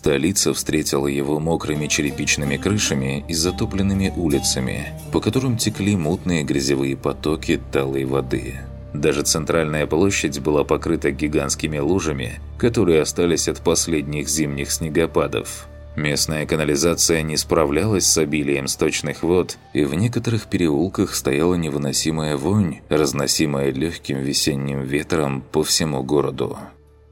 Столица встретила его мокрыми черепичными крышами и затопленными улицами, по которым текли мутные грязевые потоки талой воды. Даже центральная площадь была покрыта гигантскими лужами, которые остались от последних зимних снегопадов. Местная канализация не справлялась с обилием сточных вод, и в некоторых переулках стояла невыносимая вонь, разносимая легким весенним ветром по всему городу.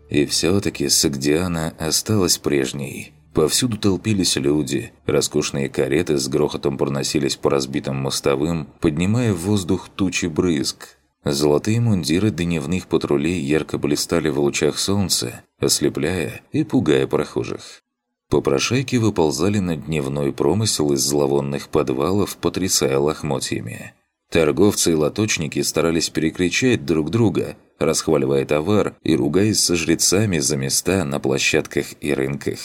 И все-таки Сагдиана осталась прежней. Повсюду толпились люди, роскошные кареты с грохотом проносились по разбитым мостовым, поднимая в воздух тучи брызг. Золотые мундиры дневных патрулей ярко блистали в лучах солнца, ослепляя и пугая прохожих. Попрошайки выползали на дневной промысел из зловонных подвалов, потрясая лохмотьями. Торговцы и лоточники старались перекричать друг друга, расхваливая товар и ругаясь со жрецами за места на площадках и рынках.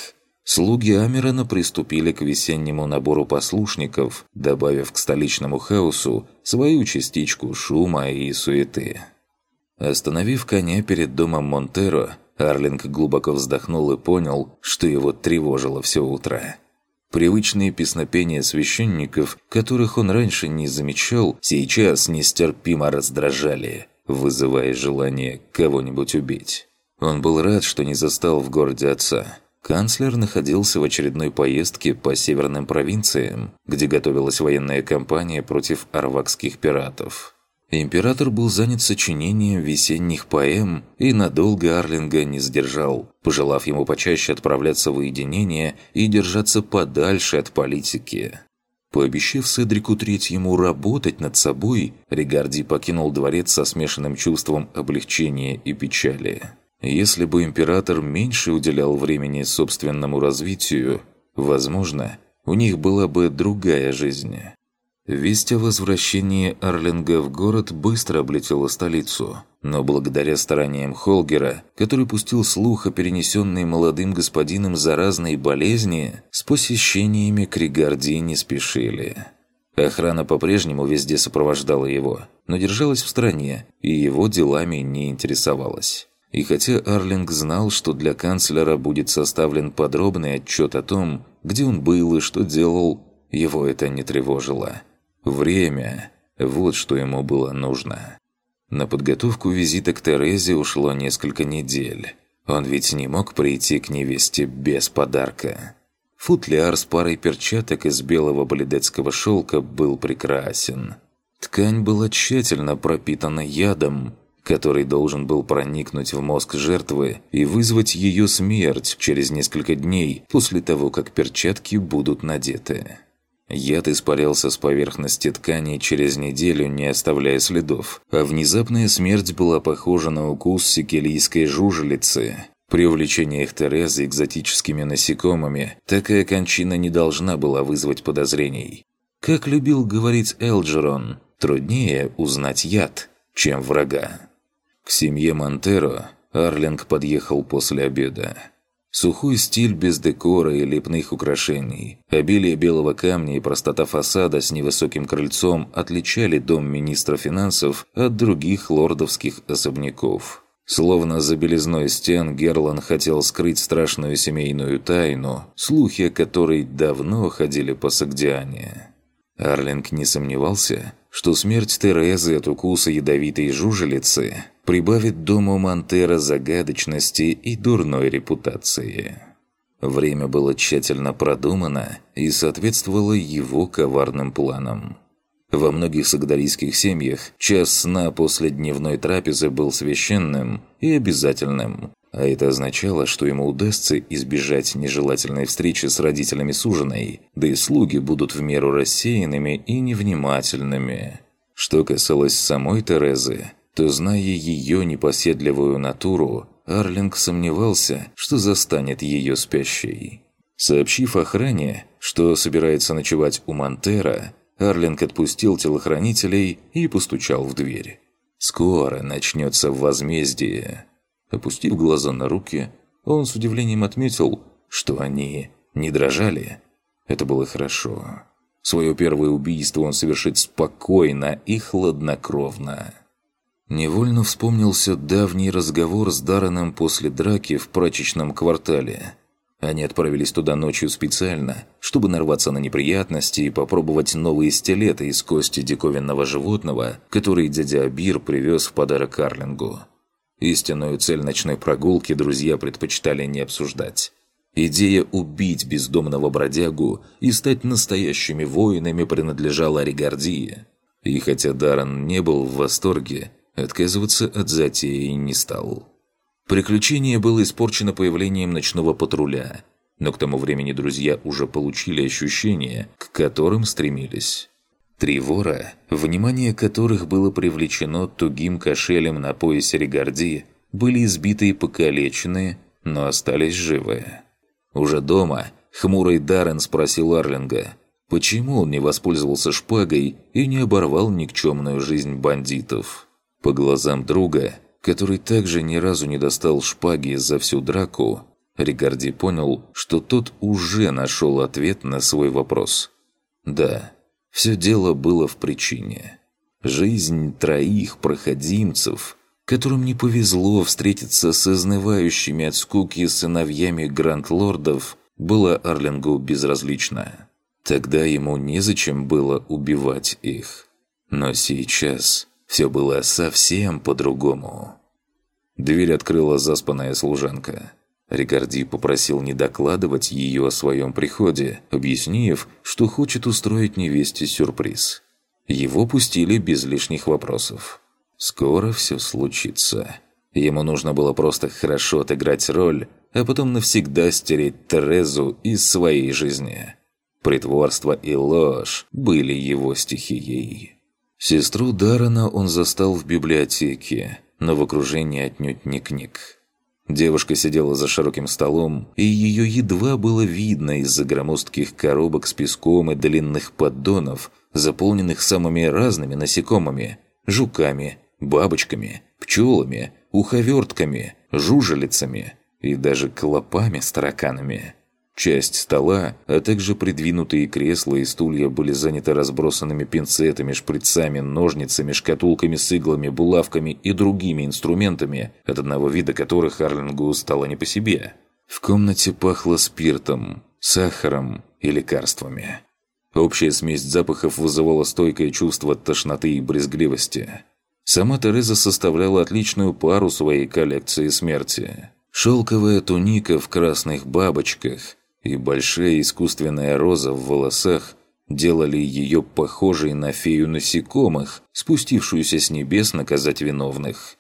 Слуги Амерона приступили к весеннему набору послушников, добавив к столичному хаосу свою частичку шума и суеты. Остановив коня перед домом Монтеро, Арлинг глубоко вздохнул и понял, что его тревожило все утро. Привычные песнопения священников, которых он раньше не замечал, сейчас нестерпимо раздражали, вызывая желание кого-нибудь убить. Он был рад, что не застал в городе отца. Канцлер находился в очередной поездке по северным провинциям, где готовилась военная кампания против арвакских пиратов. Император был занят сочинением весенних поэм и надолго Арлинга не сдержал, пожелав ему почаще отправляться в уединение и держаться подальше от политики. Пообещав Седрику Третьему работать над собой, Ригарди покинул дворец со смешанным чувством облегчения и печали. Если бы император меньше уделял времени собственному развитию, возможно, у них была бы другая жизнь. Весть о возвращении Арлинга в город быстро облетела столицу, но благодаря стараниям Холгера, который пустил слух о перенесенной молодым господином заразной болезни, с посещениями к Ригарди не спешили. Охрана по-прежнему везде сопровождала его, но держалась в стороне и его делами не интересовалась. И хотя Арлинг знал, что для канцлера будет составлен подробный отчет о том, где он был и что делал, его это не тревожило. Время – вот что ему было нужно. На подготовку визита к Терезе ушло несколько недель. Он ведь не мог прийти к невесте без подарка. Футляр с парой перчаток из белого балидетского шелка был прекрасен. Ткань была тщательно пропитана ядом, который должен был проникнуть в мозг жертвы и вызвать ее смерть через несколько дней после того, как перчатки будут надеты. Яд испарялся с поверхности ткани через неделю, не оставляя следов, а внезапная смерть была похожа на укус сикилийской жужелицы. При увлечениях Терезы экзотическими насекомыми такая кончина не должна была вызвать подозрений. Как любил говорить Элджерон, труднее узнать яд, чем врага. К семье Монтеро Арлинг подъехал после обеда. Сухой стиль без декора и лепных украшений, обилие белого камня и простота фасада с невысоким крыльцом отличали дом министра финансов от других лордовских особняков. Словно за белизной стен Герлан хотел скрыть страшную семейную тайну, слухи о которой давно ходили по Сагдиане. Арлинг не сомневался, что смерть Терезы от укуса ядовитой жужелицы прибавит дому Монтера загадочности и дурной репутации. Время было тщательно продумано и соответствовало его коварным планам. Во многих сагдарийских семьях час сна после дневной трапезы был священным и обязательным, а это означало, что ему удастся избежать нежелательной встречи с родителями суженой, да и слуги будут в меру рассеянными и невнимательными. Что касалось самой Терезы, то, зная ее непоседливую натуру, Арлинг сомневался, что застанет ее спящей. Сообщив охране, что собирается ночевать у Монтера, Арлинг отпустил телохранителей и постучал в дверь. «Скоро начнется возмездие». Опустив глаза на руки, он с удивлением отметил, что они не дрожали. Это было хорошо. Свое первое убийство он совершит спокойно и хладнокровно. Невольно вспомнился давний разговор с Дарреном после драки в прачечном квартале. Они отправились туда ночью специально, чтобы нарваться на неприятности и попробовать новые стилеты из кости диковинного животного, который дядя Абир привез в подарок Карлингу. Истинную цель ночной прогулки друзья предпочитали не обсуждать. Идея убить бездомного бродягу и стать настоящими воинами принадлежала Ригардии. И хотя Даррен не был в восторге, отказываться от затеи не стал. Приключение было испорчено появлением ночного патруля, но к тому времени друзья уже получили ощущения, к которым стремились. Три вора, внимание которых было привлечено тугим кошелем на поясе Регарди, были избиты и покалечены, но остались живы. Уже дома хмурый Даррен спросил Арлинга, почему он не воспользовался шпагой и не оборвал никчемную жизнь бандитов. По глазам друга, который также ни разу не достал шпаги за всю драку, Ригарди понял, что тот уже нашел ответ на свой вопрос. Да, все дело было в причине. Жизнь троих проходимцев – которым не повезло встретиться с изнывающими от скуки сыновьями гранд-лордов, была Арлингу безразлична. Тогда ему незачем было убивать их. Но сейчас все было совсем по-другому. Дверь открыла заспанная служанка. Рикарди попросил не докладывать ее о своем приходе, объяснив, что хочет устроить невесте сюрприз. Его пустили без лишних вопросов. Скоро все случится. Ему нужно было просто хорошо отыграть роль, а потом навсегда стереть Терезу из своей жизни. Притворство и ложь были его стихией. Сестру Дарана он застал в библиотеке, но в окружении отнюдь не книг. Девушка сидела за широким столом, и ее едва было видно из-за громоздких коробок с песком и длинных поддонов, заполненных самыми разными насекомыми – жуками, бабочками, пчелами, уховертками, жужелицами и даже клопами с тараканами. Часть стола, а также придвинутые кресла и стулья были заняты разбросанными пинцетами, шприцами, ножницами, шкатулками с иглами, булавками и другими инструментами, от одного вида которых Арлингу стало не по себе. В комнате пахло спиртом, сахаром и лекарствами. Общая смесь запахов вызывала стойкое чувство тошноты и брезгливости. Сама Тереза составляла отличную пару своей коллекции смерти. Шелковая туника в красных бабочках и большая искусственная роза в волосах делали ее похожей на фею насекомых, спустившуюся с небес наказать виновных.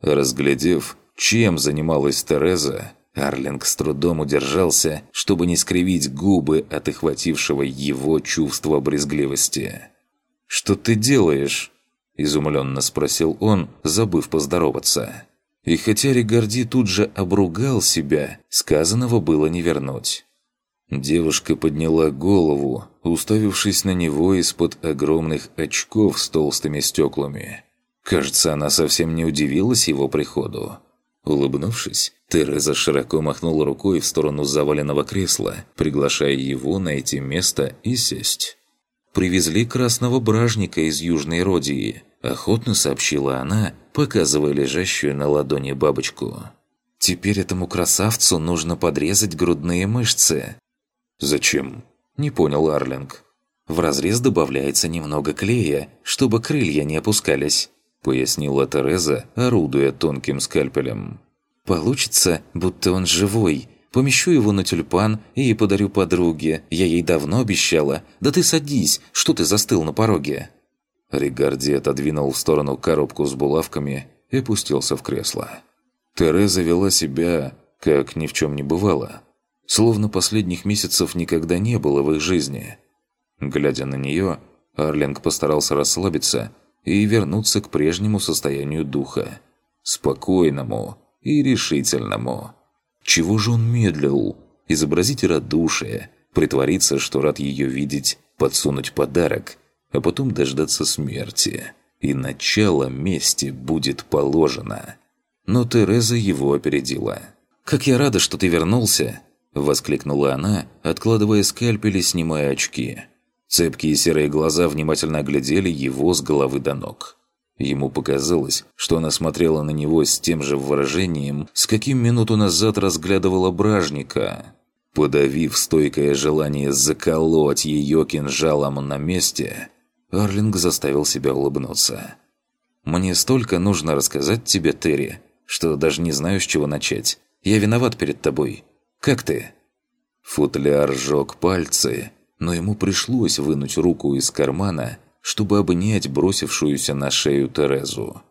Разглядев, чем занималась Тереза, Арлинг с трудом удержался, чтобы не скривить губы от охватившего его чувства брезгливости. «Что ты делаешь?» Изумленно спросил он, забыв поздороваться. И хотя Ригарди тут же обругал себя, сказанного было не вернуть. Девушка подняла голову, уставившись на него из-под огромных очков с толстыми стеклами. Кажется, она совсем не удивилась его приходу. Улыбнувшись, Тереза широко махнула рукой в сторону заваленного кресла, приглашая его найти место и сесть. «Привезли красного бражника из Южной Родии», Охотно сообщила она, показывая лежащую на ладони бабочку. «Теперь этому красавцу нужно подрезать грудные мышцы». «Зачем?» – не понял Арлинг. «В разрез добавляется немного клея, чтобы крылья не опускались», – пояснила Тереза, орудуя тонким скальпелем. «Получится, будто он живой. Помещу его на тюльпан и подарю подруге. Я ей давно обещала. Да ты садись, что ты застыл на пороге?» Ригарди отодвинул в сторону коробку с булавками и опустился в кресло. Тереза вела себя, как ни в чем не бывало. Словно последних месяцев никогда не было в их жизни. Глядя на нее, Арлинг постарался расслабиться и вернуться к прежнему состоянию духа. Спокойному и решительному. Чего же он медлил? Изобразить радушие, притвориться, что рад ее видеть, подсунуть подарок – а потом дождаться смерти. И начало мести будет положено. Но Тереза его опередила. «Как я рада, что ты вернулся!» – воскликнула она, откладывая скальпель и снимая очки. Цепкие серые глаза внимательно оглядели его с головы до ног. Ему показалось, что она смотрела на него с тем же выражением, с каким минуту назад разглядывала бражника. Подавив стойкое желание заколоть ее кинжалом на месте, Арлинг заставил себя улыбнуться. «Мне столько нужно рассказать тебе, Терри, что даже не знаю, с чего начать. Я виноват перед тобой. Как ты?» Футляр жёг пальцы, но ему пришлось вынуть руку из кармана, чтобы обнять бросившуюся на шею Терезу.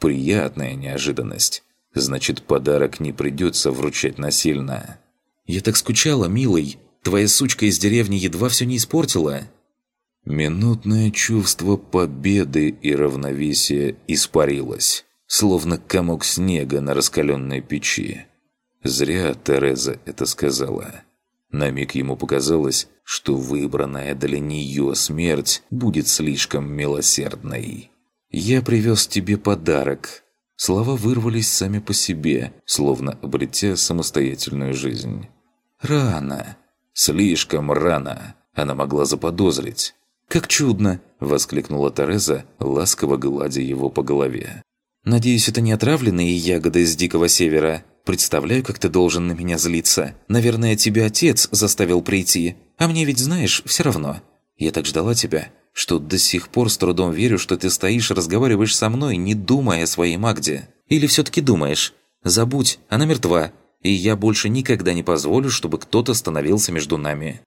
Приятная неожиданность. Значит, подарок не придется вручать насильно. «Я так скучала, милый. Твоя сучка из деревни едва все не испортила». Минутное чувство победы и равновесия испарилось, словно комок снега на раскаленной печи. Зря Тереза это сказала. На миг ему показалось, что выбранная для нее смерть будет слишком милосердной. «Я привез тебе подарок». Слова вырвались сами по себе, словно обретя самостоятельную жизнь. «Рано. Слишком рано. Она могла заподозрить. «Как чудно!» – воскликнула Тереза, ласково гладя его по голове. «Надеюсь, это не отравленные ягоды из Дикого Севера. Представляю, как ты должен на меня злиться. Наверное, тебя отец заставил прийти. А мне ведь, знаешь, все равно. Я так ждала тебя, что до сих пор с трудом верю, что ты стоишь и разговариваешь со мной, не думая о своей Магде. Или все-таки думаешь? Забудь, она мертва, и я больше никогда не позволю, чтобы кто-то становился между нами».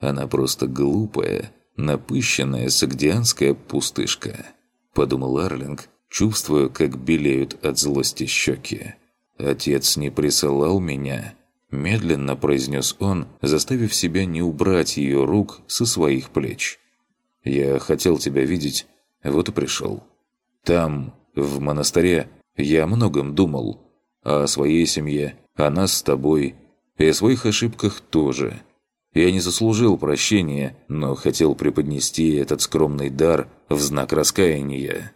«Она просто глупая», напыщенная сагдианская пустышка», – подумал Арлинг, чувствуя, как белеют от злости щеки. «Отец не присылал меня», – медленно произнес он, заставив себя не убрать ее рук со своих плеч. «Я хотел тебя видеть, вот и пришел. Там, в монастыре, я о многом думал. О своей семье, о нас с тобой, и о своих ошибках тоже». Я не заслужил прощения, но хотел преподнести этот скромный дар в знак раскаяния.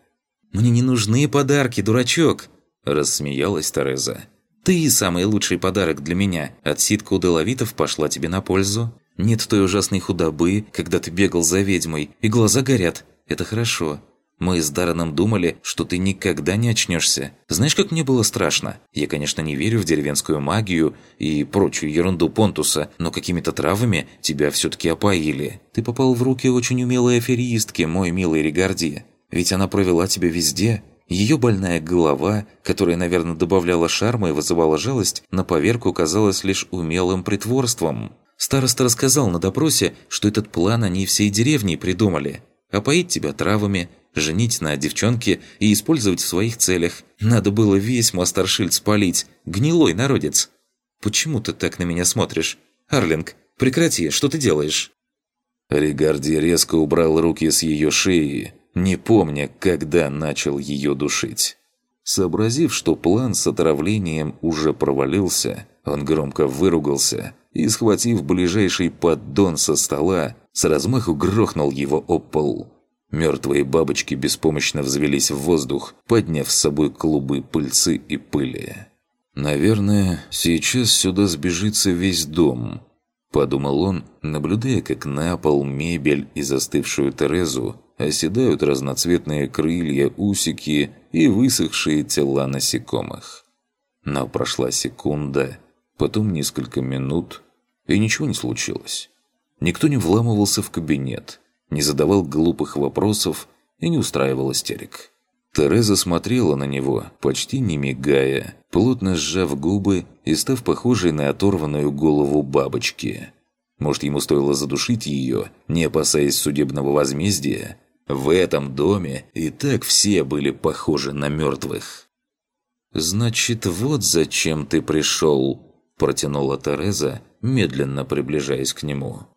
«Мне не нужны подарки, дурачок!» – рассмеялась Тереза. «Ты самый лучший подарок для меня. Отсидка у Деловитов пошла тебе на пользу. Нет той ужасной худобы, когда ты бегал за ведьмой, и глаза горят. Это хорошо. Мы с Дарреном думали, что ты никогда не очнешься. Знаешь, как мне было страшно? Я, конечно, не верю в деревенскую магию и прочую ерунду Понтуса, но какими-то травами тебя все-таки опоили. Ты попал в руки очень умелой аферистки, мой милый Регарди. Ведь она провела тебя везде. Ее больная голова, которая, наверное, добавляла шарма и вызывала жалость, на поверку казалась лишь умелым притворством. Староста рассказал на допросе, что этот план они всей деревней придумали. Опоить тебя травами – женить на девчонке и использовать в своих целях. Надо было весь Мастаршильд спалить. Гнилой народец. Почему ты так на меня смотришь? Арлинг, прекрати, что ты делаешь?» Ригарди резко убрал руки с ее шеи, не помня, когда начал ее душить. Сообразив, что план с отравлением уже провалился, он громко выругался и, схватив ближайший поддон со стола, с размаху грохнул его об пол. Мертвые бабочки беспомощно взвелись в воздух, подняв с собой клубы пыльцы и пыли. «Наверное, сейчас сюда сбежится весь дом», – подумал он, наблюдая, как на пол мебель и застывшую Терезу оседают разноцветные крылья, усики и высохшие тела насекомых. Но прошла секунда, потом несколько минут, и ничего не случилось. Никто не вламывался в кабинет – не задавал глупых вопросов и не устраивал истерик. Тереза смотрела на него, почти не мигая, плотно сжав губы и став похожей на оторванную голову бабочки. Может, ему стоило задушить ее, не опасаясь судебного возмездия? В этом доме и так все были похожи на мертвых. «Значит, вот зачем ты пришел», – протянула Тереза, медленно приближаясь к нему.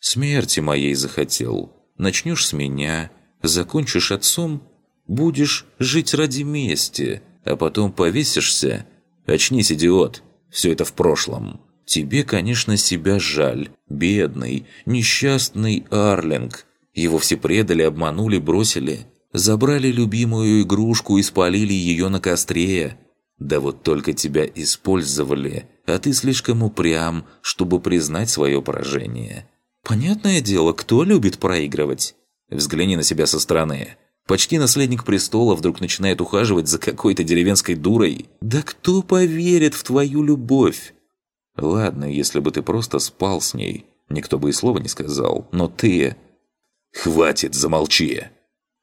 «Смерти моей захотел. Начнешь с меня, закончишь отцом, будешь жить ради мести, а потом повесишься. Очнись, идиот, все это в прошлом. Тебе, конечно, себя жаль. Бедный, несчастный Арлинг. Его все предали, обманули, бросили. Забрали любимую игрушку и спалили ее на костре. Да вот только тебя использовали, а ты слишком упрям, чтобы признать свое поражение. Понятное дело, кто любит проигрывать? Взгляни на себя со стороны. Почти наследник престола вдруг начинает ухаживать за какой-то деревенской дурой. Да кто поверит в твою любовь? Ладно, если бы ты просто спал с ней, никто бы и слова не сказал, но ты... Хватит, замолчи!»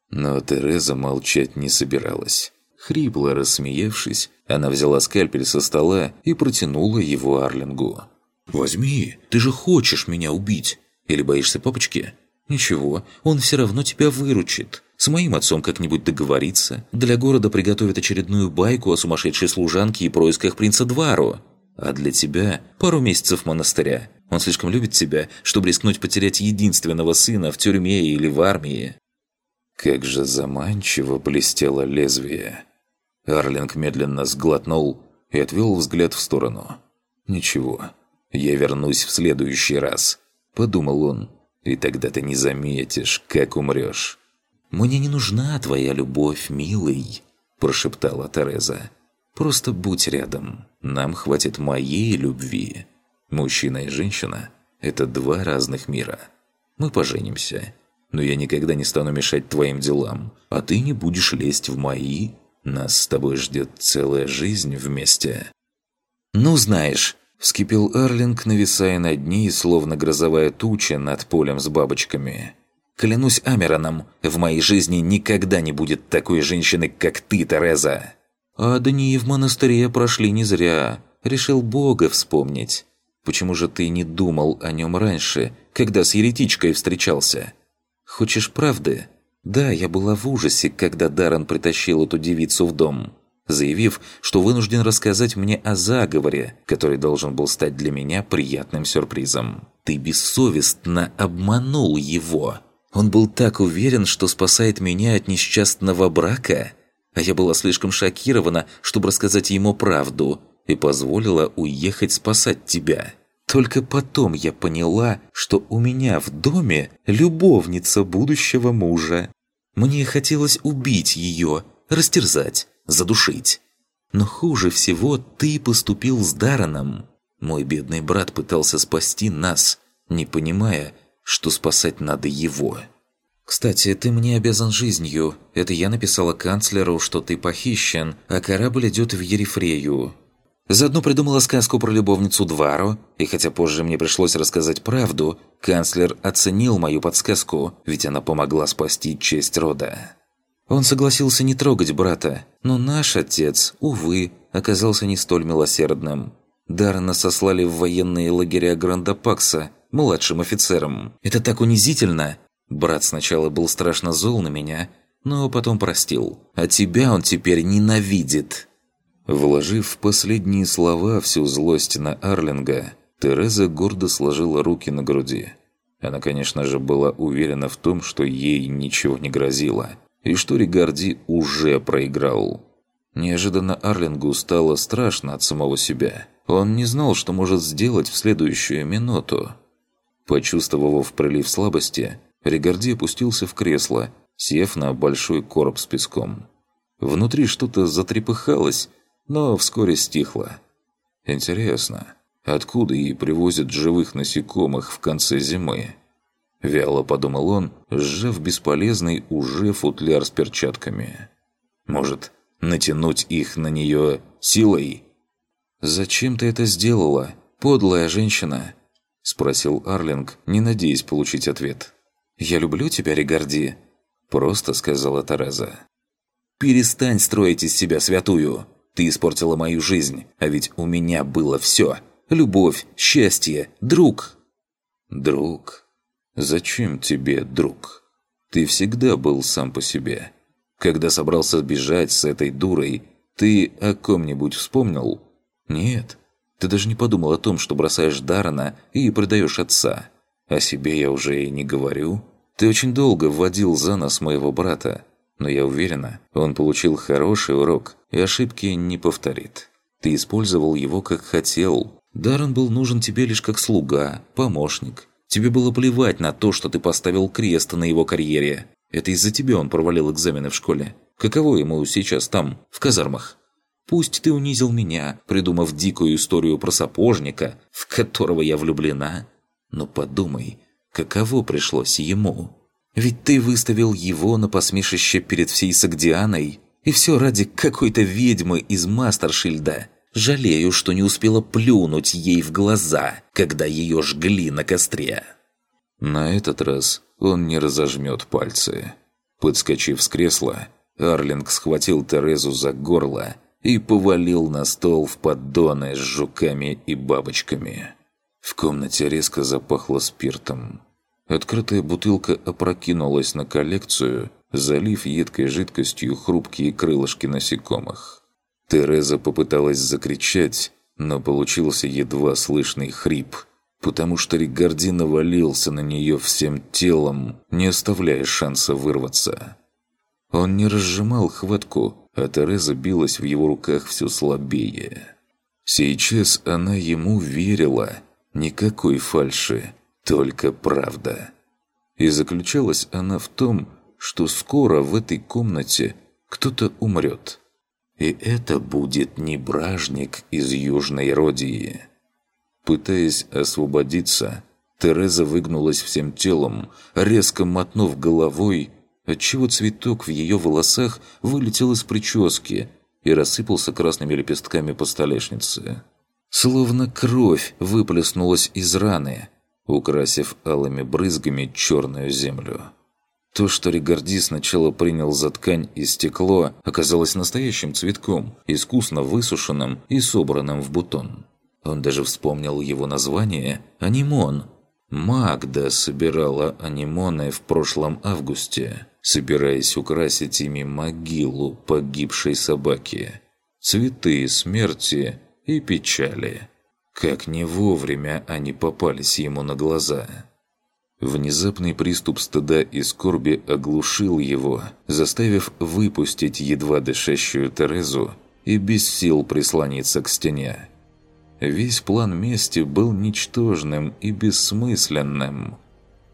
Но Тереза молчать не собиралась. Хрипло рассмеявшись, она взяла скальпель со стола и протянула его Арлингу. «Возьми, ты же хочешь меня убить. Или боишься папочки?» «Ничего, он все равно тебя выручит. С моим отцом как-нибудь договориться. Для города приготовит очередную байку о сумасшедшей служанке и происках принца Двару. А для тебя пару месяцев монастыря. Он слишком любит тебя, чтобы рискнуть потерять единственного сына в тюрьме или в армии». Как же заманчиво блестело лезвие. Арлинг медленно сглотнул и отвел взгляд в сторону. «Ничего, я вернусь в следующий раз», – подумал он. «И тогда ты не заметишь, как умрешь». «Мне не нужна твоя любовь, милый», – прошептала Тереза. «Просто будь рядом. Нам хватит моей любви. Мужчина и женщина – это два разных мира. Мы поженимся, но я никогда не стану мешать твоим делам, а ты не будешь лезть в мои нас с тобой ждет целая жизнь вместе». «Ну, знаешь», – вскипел Арлинг, нависая над ней, словно грозовая туча над полем с бабочками. «Клянусь Амероном, в моей жизни никогда не будет такой женщины, как ты, Тереза!» «А дни в монастыре прошли не зря. Решил Бога вспомнить. Почему же ты не думал о нем раньше, когда с еретичкой встречался? Хочешь правды?» Да, я была в ужасе, когда Даррен притащил эту девицу в дом, заявив, что вынужден рассказать мне о заговоре, который должен был стать для меня приятным сюрпризом. Ты бессовестно обманул его. Он был так уверен, что спасает меня от несчастного брака, а я была слишком шокирована, чтобы рассказать ему правду, и позволила уехать спасать тебя. Только потом я поняла, что у меня в доме любовница будущего мужа. Мне хотелось убить ее, растерзать, задушить. Но хуже всего ты поступил с Дараном. Мой бедный брат пытался спасти нас, не понимая, что спасать надо его. «Кстати, ты мне обязан жизнью. Это я написала канцлеру, что ты похищен, а корабль идет в Ерифрею. Заодно придумала сказку про любовницу Двару, и хотя позже мне пришлось рассказать правду, канцлер оценил мою подсказку, ведь она помогла спасти честь рода. Он согласился не трогать брата, но наш отец, увы, оказался не столь милосердным. Дарна сослали в военные лагеря Грандапакса, младшим офицером. Это так унизительно! Брат сначала был страшно зол на меня, но потом простил. А тебя он теперь ненавидит. Вложив в последние слова всю злость на Арлинга, Тереза гордо сложила руки на груди. Она, конечно же, была уверена в том, что ей ничего не грозило, и что Ригарди уже проиграл. Неожиданно Арлингу стало страшно от самого себя. Он не знал, что может сделать в следующую минуту. Почувствовав прилив слабости, Ригарди опустился в кресло, сев на большой короб с песком. Внутри что-то затрепыхалось, но вскоре стихло. Интересно, откуда ей привозят живых насекомых в конце зимы? Вяло подумал он, сжав бесполезный уже футляр с перчатками. Может, натянуть их на нее силой? «Зачем ты это сделала, подлая женщина?» – спросил Арлинг, не надеясь получить ответ. «Я люблю тебя, Ригарди», – просто сказала Тереза. «Перестань строить из себя святую!» Ты испортила мою жизнь, а ведь у меня было все. Любовь, счастье, друг». «Друг? Зачем тебе друг? Ты всегда был сам по себе. Когда собрался бежать с этой дурой, ты о ком-нибудь вспомнил? Нет. Ты даже не подумал о том, что бросаешь Дарана и предаешь отца. О себе я уже и не говорю. Ты очень долго вводил за нос моего брата, но я уверена, он получил хороший урок и ошибки не повторит. Ты использовал его как хотел. Даррен был нужен тебе лишь как слуга, помощник. Тебе было плевать на то, что ты поставил крест на его карьере. Это из-за тебя он провалил экзамены в школе. Каково ему сейчас там, в казармах? Пусть ты унизил меня, придумав дикую историю про сапожника, в которого я влюблена. Но подумай, каково пришлось ему?» Ведь ты выставил его на посмешище перед всей Сагдианой, и все ради какой-то ведьмы из Мастершильда. Жалею, что не успела плюнуть ей в глаза, когда ее жгли на костре». На этот раз он не разожмет пальцы. Подскочив с кресла, Арлинг схватил Терезу за горло и повалил на стол в поддоны с жуками и бабочками. В комнате резко запахло спиртом. Открытая бутылка опрокинулась на коллекцию, залив едкой жидкостью хрупкие крылышки насекомых. Тереза попыталась закричать, но получился едва слышный хрип, потому что Ригарди навалился на нее всем телом, не оставляя шанса вырваться. Он не разжимал хватку, а Тереза билась в его руках все слабее. Сейчас она ему верила. Никакой фальши, только правда. И заключалась она в том, что скоро в этой комнате кто-то умрет. И это будет не бражник из Южной Родии. Пытаясь освободиться, Тереза выгнулась всем телом, резко мотнув головой, отчего цветок в ее волосах вылетел из прически и рассыпался красными лепестками по столешнице. Словно кровь выплеснулась из раны, украсив алыми брызгами черную землю. То, что Ригарди сначала принял за ткань и стекло, оказалось настоящим цветком, искусно высушенным и собранным в бутон. Он даже вспомнил его название «Анимон». Магда собирала анимоны в прошлом августе собираясь украсить ими могилу погибшей собаки. Цветы смерти и печали. Как не вовремя они попались ему на глаза. Внезапный приступ стыда и скорби оглушил его, заставив выпустить едва дышащую Терезу и без сил прислониться к стене. Весь план мести был ничтожным и бессмысленным,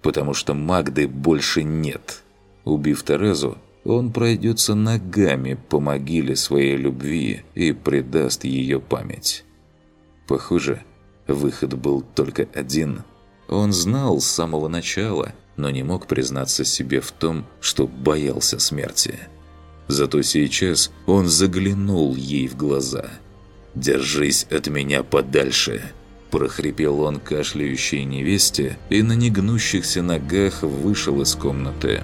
потому что Магды больше нет – Убив Терезу, он пройдется ногами по могиле своей любви и предаст ее память. Похоже, выход был только один. Он знал с самого начала, но не мог признаться себе в том, что боялся смерти. Зато сейчас он заглянул ей в глаза. «Держись от меня подальше!» прохрипел он кашляющей невесте и на негнущихся ногах вышел из комнаты.